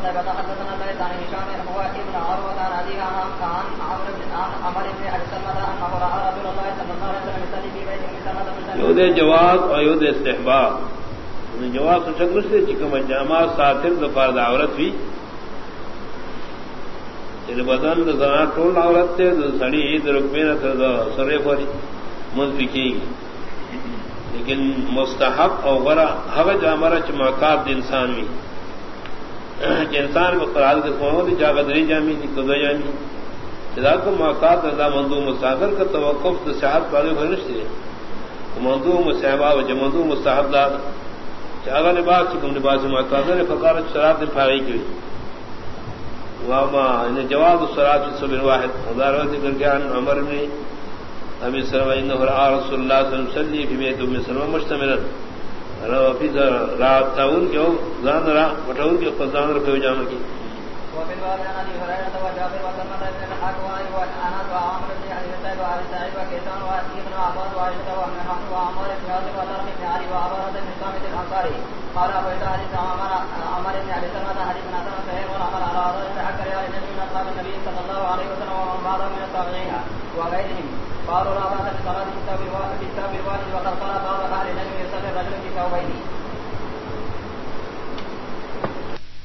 قتيبة حدثنا الليث عن هشام هو ابن عروة عن أبيه عن عمرو بن عمر بن أبي سلمة أنه رأى رسول الله صلى الله عليه وسلم يصلي في بيت من سلمة یود جواب اور یود استحباب. یعنی جواب تو چکر سے چکم جامع ساتر دفار عورت بھی یعنی بدن زنا ٹول عورت تے سڑی عید رکبے نہ سرے فوری منفی کی. لیکن مستحب اور غرا حق جامرا چمکات انسان بھی انسان کو قرار کے کون دی جاگت نہیں جامی جی، دی کدو جامی جی۔ جدا کو موقعات رضا مندو مساغر کا توقف تو صحت والے فرش تھے مندو مسحبا و جمندو مستحب داد چاغا لباس چکم لباس مقاصر فقار شراب نے پھاگئی کی واما جواب الصلاة في صبر واحد۔ ودار ذكر كان عمر بن ابي سلمة انه راى رسول الله صلى الله عليه وسلم في بيت ام سلمة مشتملا في رات تاون جو زان را وٹاون کے قزان را جام کی قال ابو حديث عمر عمر بن ابي سلمة حديث حسن صحيح والعمل على هذا حق رواية من اصحاب النبي صلى الله عليه وسلم ومن بعضهم من التابعين وغيرهم قالوا لا باس بصلاة كتاب الوالد وقد قال الرجل في ثوبين